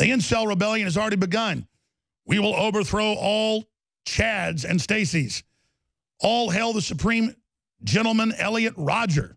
The incel rebellion has already begun. We will overthrow all Chads and Stacys. All hail the supreme gentleman, Elliot Rodger.